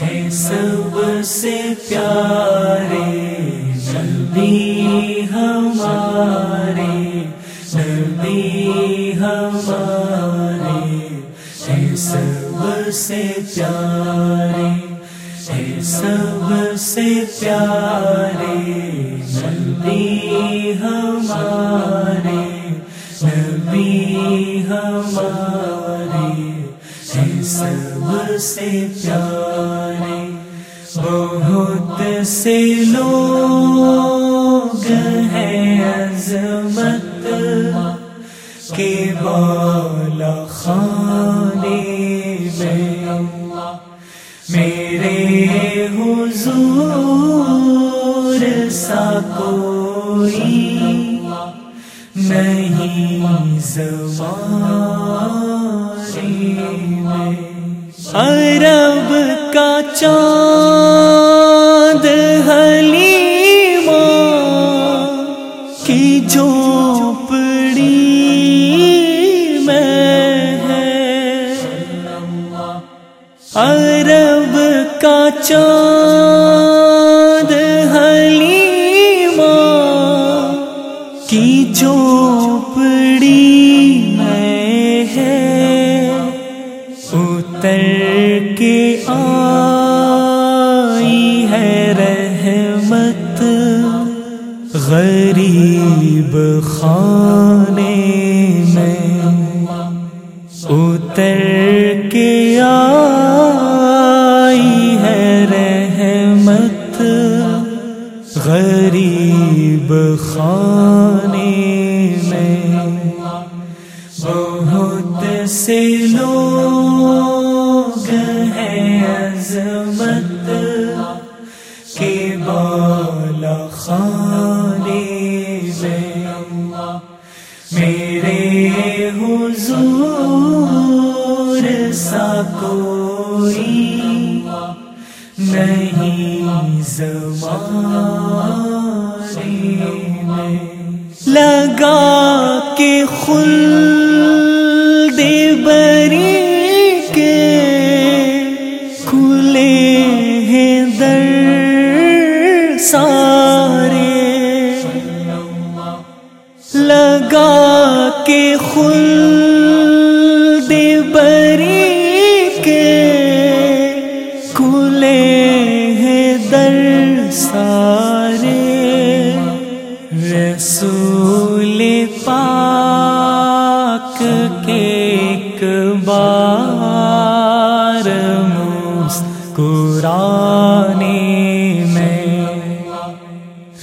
ہے سب سے پیارے نبی ہمارے نبی ہمارے ہے سب سے پیارے ہے سب سے پیارے نبی ہمارے نبی ہمارے۔ ہے سب سے پیارے، بہت سے لوگ ہیں عظمت کے بالا خانے میں۔ میرے حضور سا کوئی نہیں زمانے میں عرب کا چاند حلیم کی جھوپڑی میں ہے۔ عرب کا چاند اتر کے آئی ہے رحمت غریب خانے میں۔ بہت سے لوگ ہیں کوئی نہیں زمانے میں۔ لگا کے خل سارے رسول پاک کے ایک بار مسکرانے میں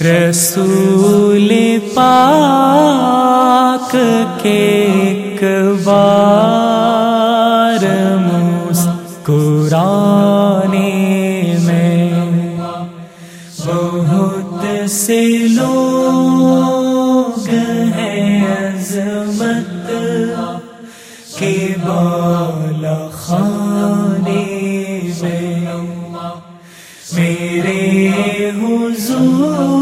رسول پاک کے ایک بار بہت لوگ ہیں عظمت کے بالا خانے میں۔ میرے حضور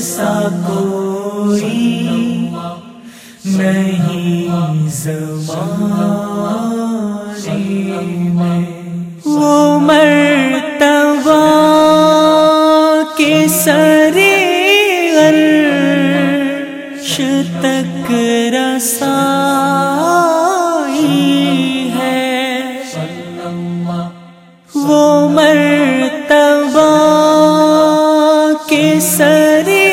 سا کوئی نہیں زمانے میں۔ عرش تک رسائی ہے۔ وہ مرتبہ کے سرے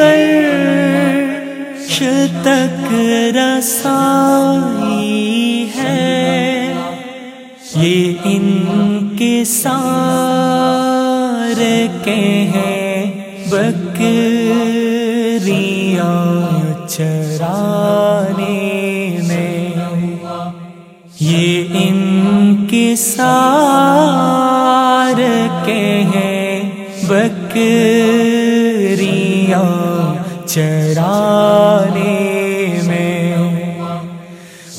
عرش تک رسائی ہے۔ یہ ان کے سار کے ہیں بکریاں چرانے میں یہ ان کے سار کے ہیں بکریاں چرانے میں۔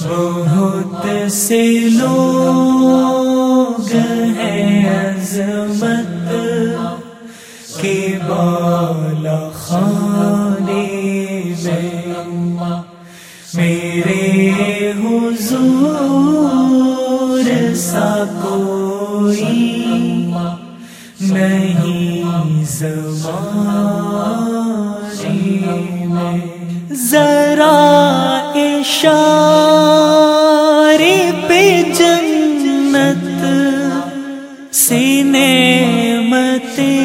بہت سے لوگ ہیں عظمت کے بالا خانے حضور سا کوئی نہیں زمانے میں۔ ذرا اشارے پہ جنت سینے متے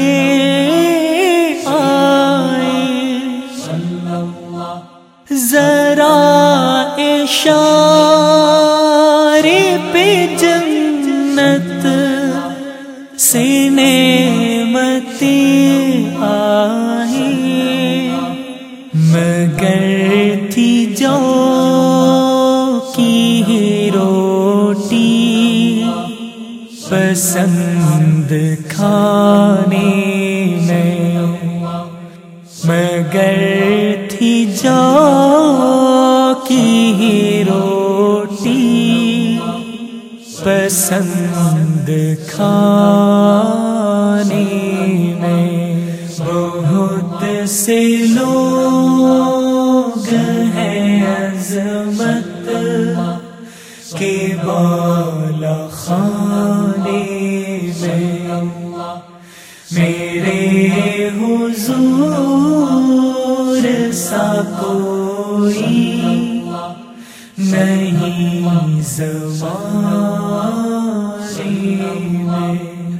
سینے متی آئی مگر تھی جو کی روٹی، پسند کھانے میں۔ مگر تھی جو کی روٹی، پسند کھانے سے لوگ ہیں عظمت کے بالا خانے میں۔ میرے حضور سا کوئی نہیں زمانے میں۔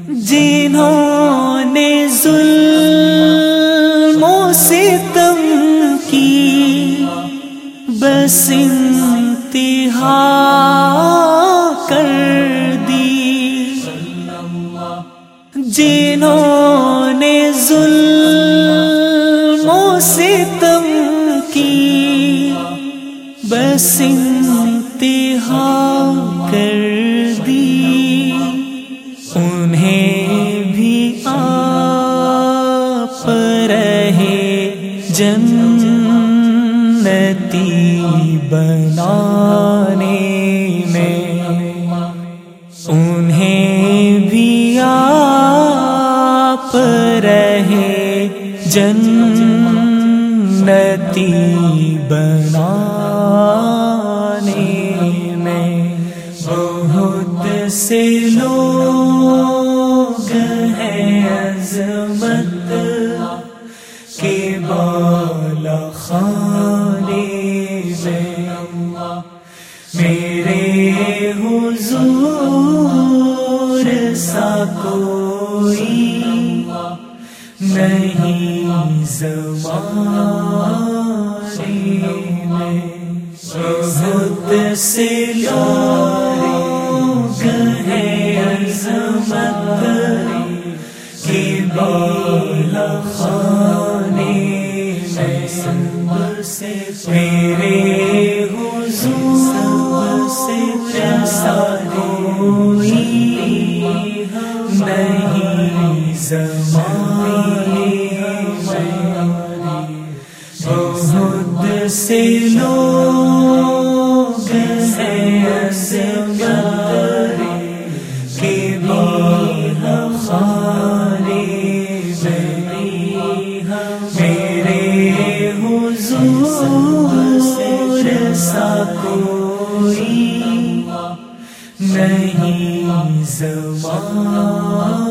جنہوں بس انتہا کر دی۔ جنہوں نے ظلم و ستم کی بس انتہا کر رہے، جنتی بنانے میں بہت سے لوگ ہیں عظمت کے بالا خانے میں۔ میرے حضور سا کوئی نہیں زمانے میں بہت سے لوگ ہیں عظمت کی بالا خانے میں سے میرے بہت سے لوگ ہیں عظمت کے میرے حضور سا کوئی نہیں زمان